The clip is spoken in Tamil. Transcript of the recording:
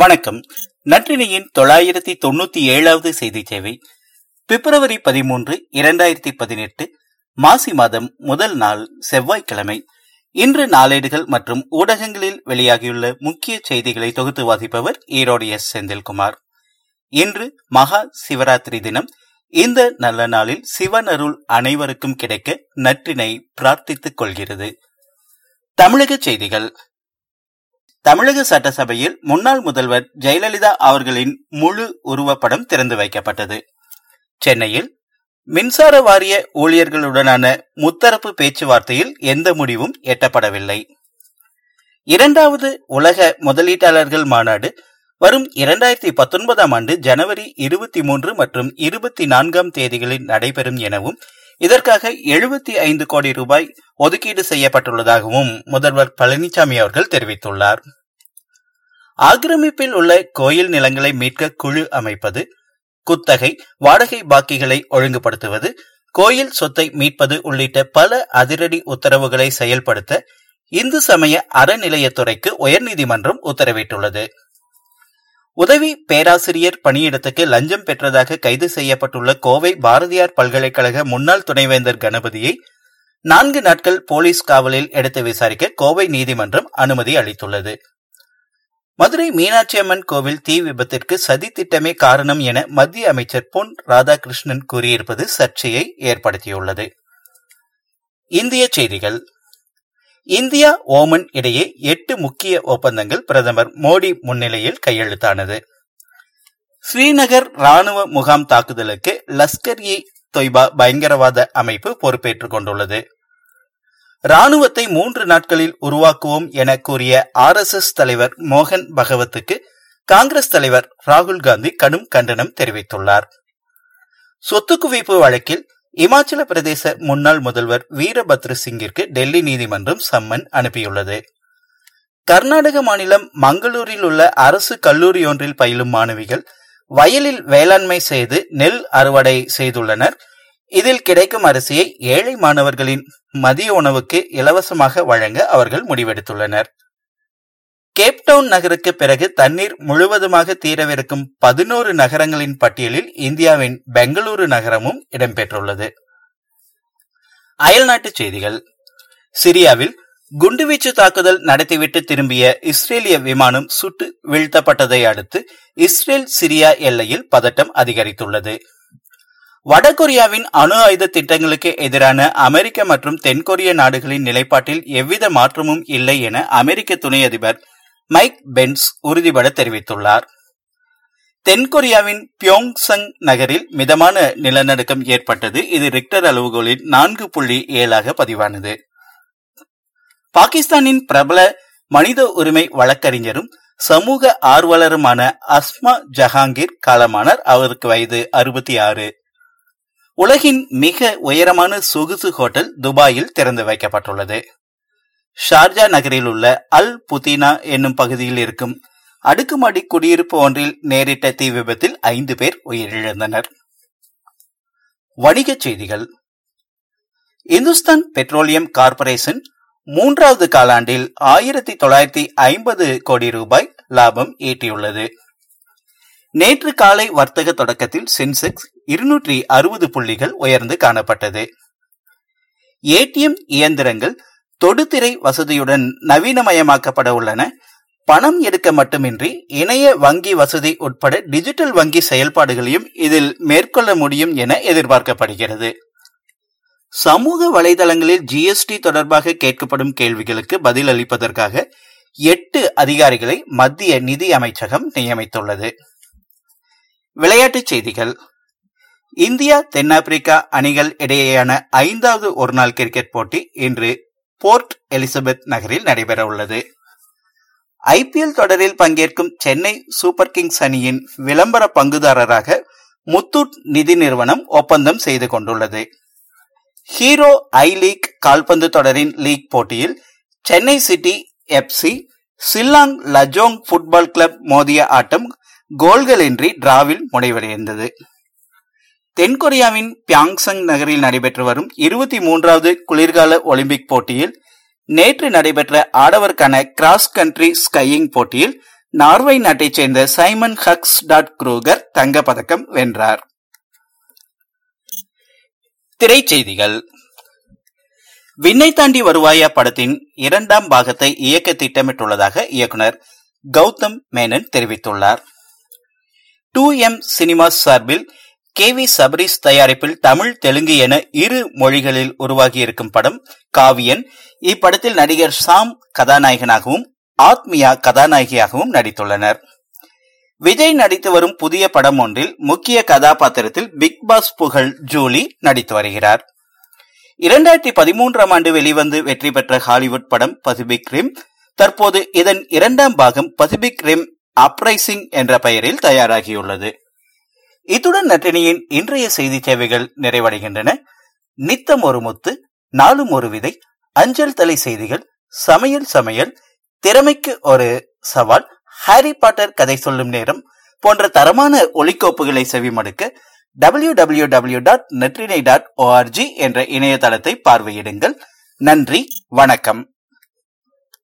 வணக்கம். நற்றினியின் தொள்ளாயிரத்தி தொண்ணூத்தி ஏழாவது செய்தி சேவை பிப்ரவரி பதிமூன்று இரண்டாயிரத்தி பதினெட்டு மாசி மாதம் முதல் நாள் செவ்வாய்க்கிழமை. இன்று நாளேடுகள் மற்றும் ஊடகங்களில் வெளியாகியுள்ள முக்கிய செய்திகளை தொகுத்து வாசிப்பவர் ஈரோடு எஸ். செந்தில்குமார். இன்று மகா சிவராத்திரி தினம். இந்த நல்ல நாளில் சிவன் அருள் அனைவருக்கும் கிடைக்க நற்றினை பிரார்த்தித்துக் கொள்கிறது. தமிழக செய்திகள். தமிழக சட்டசபையில் முன்னாள் முதல்வர் ஜெயலலிதா அவர்களின் முழு உருவப்படம் திறந்து வைக்கப்பட்டது. சென்னையில் மின்சார வாரிய ஊழியர்களுடனான முத்தரப்பு பேச்சுவார்த்தையில் எந்த முடிவும் எட்டப்படவில்லை. இரண்டாவது உலக முதலீட்டாளர்கள் மாநாடு வரும் இரண்டாயிரத்தி பத்தொன்பதாம் ஆண்டு ஜனவரி இருபத்தி மூன்று மற்றும் இருபத்தி நான்காம் தேதிகளில் நடைபெறும் எனவும் இதற்காக எழுபத்தி ஐந்து கோடி ரூபாய் ஒதுக்கீடு செய்யப்பட்டுள்ளதாகவும் முதல்வர் பழனிசாமி அவர்கள் தெரிவித்துள்ளார். ஆக்கிரமிப்பில் உள்ள கோயில் நிலங்களை மீட்க குழு அமைப்பது குத்தகை வாடகை பாக்கிகளை ஒழுங்குபடுத்துவது கோயில் சொத்தை மீட்பது உள்ளிட்ட பல அதிரடி உத்தரவுகளை செயல்படுத்த இந்து சமய அறநிலையத்துறைக்கு உயர்நீதிமன்றம் உத்தரவிட்டுள்ளது. உதவி பேராசிரியர் பணியிடத்துக்கு லஞ்சம் பெற்றதாக கைது செய்யப்பட்டுள்ள கோவை பாரதியார் பல்கலைக்கழக முன்னாள் துணைவேந்தர் கணபதியை நான்கு நாட்கள் போலீஸ் காவலில் எடுத்து விசாரிக்க கோவை நீதிமன்றம் அனுமதி அளித்துள்ளது. மதுரை மீனாட்சி அம்மன் கோவில் தீ விபத்திற்கு சதி திட்டமே காரணம் என மத்திய அமைச்சர் பொன் ராதாகிருஷ்ணன் கூறியிருப்பது சர்ச்சையை ஏற்படுத்தியுள்ளது. இந்திய செய்திகள். இந்தியா ஓமன் இடையே எட்டு முக்கிய ஒப்பந்தங்கள் பிரதமர் மோடி முன்னிலையில் கையெழுத்தானது. ஸ்ரீநகர் ராணுவ முகாம் தாக்குதலுக்கு லஷ்கர் இ தொய்பா பயங்கரவாத அமைப்பு பொறுப்பேற்றுக் கொண்டுள்ளது. ராணுவத்தை மூன்று நாட்களில் உருவாக்குவோம் என கூறிய ஆர் எஸ் எஸ் தலைவர் மோகன் பகவத்துக்கு காங்கிரஸ் தலைவர் ராகுல் காந்தி கடும் கண்டனம் தெரிவித்துள்ளார். சொத்து குவிப்பு வழக்கில் இமாச்சல பிரதேச முன்னாள் முதல்வர் வீரபத்ர சிங்கிற்கு டெல்லி நீதிமன்றம் சம்மன் அனுப்பியுள்ளது. கர்நாடக மாநிலம் மங்களூரில் உள்ள அரசு கல்லூரி ஒன்றில் பயிலும் மாணவிகள் வயலில் வேளாண்மை செய்து நெல் அறுவடை செய்துள்ளனர். இதில் கிடைக்கும் அரிசியை ஏழை மாணவர்களின் மதிய உணவுக்கு இலவசமாக வழங்க அவர்கள் முடிவெடுத்துள்ளனர். கேப்டவுன் நகருக்கு பிறகு தண்ணீர் முழுவதுமாக தீரவிருக்கும் பதினோரு நகரங்களின் பட்டியலில் இந்தியாவின் பெங்களூரு நகரமும் இடம்பெற்றுள்ளது. அயல்நாட்டுச் செய்திகள். சிரியாவில் குண்டுவீச்சு தாக்குதல் நடத்திவிட்டு திரும்பிய இஸ்ரேலிய விமானம் சுட்டு வீழ்த்தப்பட்டதை அடுத்து இஸ்ரேல் சிரியா எல்லையில் பதட்டம் அதிகரித்துள்ளது. வடகொரியாவின் அணு ஆயுத திட்டங்களுக்கு எதிரான அமெரிக்க மற்றும் தென்கொரிய நாடுகளின் நிலைப்பாட்டில் எவ்வித மாற்றமும் இல்லை என அமெரிக்க துணை அதிபர் மைக் பென்ஸ் உறுதிபட தெரிவித்துள்ளார். தென்கொரியாவின் பியோங்சங் நகரில் மிதமான நிலநடுக்கம் ஏற்பட்டது. இது ரிக்டர் அளவுகோலில் நான்கு புள்ளி ஏழாக பதிவானது. பாகிஸ்தானின் பிரபல மனித உரிமை வழக்கறிஞரும் சமூக ஆர்வலருமான அஸ்மா ஜஹாங்கீர் காலமானார். அவருக்கு வயது அறுபத்தி ஆறு. உலகின் மிக உயரமான சொகுசு ஹோட்டல் துபாயில் திறந்து வைக்கப்பட்டுள்ளது. ஷார்ஜா நகரில் உள்ள அல் புதீனா என்னும் பகுதியில் இருக்கும் அடுக்குமாடி குடியிருப்பு ஒன்றில் நேரிட்ட தீ விபத்தில் ஐந்து பேர் உயிரிழந்தனர். வணிகச் செய்திகள். இந்துஸ்தான் பெட்ரோலியம் கார்ப்பரேஷன் மூன்றாவது காலாண்டில் ஆயிரத்தி தொள்ளாயிரத்தி ஐம்பது கோடி ரூபாய் லாபம் ஈட்டியுள்ளது. நேற்று காலை வர்த்தக தொடக்கத்தில் சென்செக்ஸ் இருநூற்றி அறுபது புள்ளிகள் உயர்ந்து காணப்பட்டது. ஏடிஎம் இயந்திரங்கள் தொடுதிரை வசதியுடன் நவீனமயமாக்கப்பட உள்ளன. பணம் எடுக்க மட்டுமின்றி இணைய வங்கி வசதி உட்பட டிஜிட்டல் வங்கி செயல்பாடுகளையும் இதில் மேற்கொள்ள முடியும் என எதிர்பார்க்கப்படுகிறது. சமூக வலைதளங்களில் ஜிஎஸ்டி தொடர்பாக கேட்கப்படும் கேள்விகளுக்கு பதில் அளிப்பதற்காக எட்டு அதிகாரிகளை மத்திய நிதி அமைச்சகம் நியமித்துள்ளது. விளையாட்டுச் செய்திகள். இந்தியா தென்னாப்பிரிக்கா அணிகள் இடையேயான ஐந்தாவது ஒருநாள் கிரிக்கெட் போட்டி இன்று போர்ட் எலிசபெத் நகரில் நடைபெறவுள்ளது ஐபிஎல் தொடரில் பங்கேற்கும் சென்னை சூப்பர் கிங்ஸ் அணியின் விளம்பர பங்குதாரராக முத்தூட் நிதி நிறுவனம் ஒப்பந்தம் செய்து கொண்டுள்ளது. ஹீரோ ஐ லீக் கால்பந்து தொடரின் லீக் போட்டியில் Chennai city FC Shillong Lajong football club மோதிய ஆட்டம் கோல்களின்றி டிராவில் முடிவடைந்தது தென்கொரியாவின் பியாங்சங் நகரில் நடைபெற்று வரும் இருபத்தி மூன்றாவது குளிர்கால ஒலிம்பிக் போட்டியில் நேற்று நடைபெற்ற ஆடவருக்கான கிராஸ் கண்ட்ரி ஸ்கையிங் போட்டியில் நார்வே நாட்டைச் சேர்ந்த சைமன் ஹக்ஸ் டாட் குரூகர் தங்க பதக்கம் வென்றார். திரைச்செய்திகள். விண்ணை தாண்டி வருவாயா படத்தின் இரண்டாம் பாகத்தை இயக்க திட்டமிட்டுள்ளதாக இயக்குனர் கௌதம் மேனன் தெரிவித்துள்ளார். டூ எம் சினிமாஸ் சார்பில் கே வி சபரிஸ் தயாரிப்பில் தமிழ் தெலுங்கு என இரு மொழிகளில் உருவாகியிருக்கும் படம் காவியன். இப்படத்தில் நடிகர் சாம் கதாநாயகனாகவும் ஆத்மியா கதாநாயகியாகவும் நடித்துள்ளனர். விஜய் நடித்து வரும் புதிய படம் ஒன்றில் முக்கிய கதாபாத்திரத்தில் பிக் பாஸ் புகழ் ஜூலி நடித்து வருகிறார். இரண்டாயிரத்தி பதிமூன்றாம் ஆண்டு வெளிவந்து வெற்றி பெற்ற ஹாலிவுட் படம் பசிபிக் ரிம் தற்போது இதன் இரண்டாம் பாகம் பசிபிக் ரிம் அப்ரைசிங் என்ற பெயரில் தயாராகியுள்ளது. இத்துடன் நற்றினியின் இன்றைய செய்தி சேவைகள் நிறைவடைகின்றன. நித்தம் ஒரு முத்து நாளும் ஒரு விதை அஞ்சல் தலை செய்திகள் சமையல் சமையல் திறமைக்கு ஒரு சவால் ஹாரி பாட்டர் கதை சொல்லும் நேரம் போன்ற தரமான ஒலிக்கோப்புகளை செவிமடுக்க W W W dot Natrinai dot ORG என்ற இணையதளத்தை பார்வையிடுங்கள். நன்றி வணக்கம்.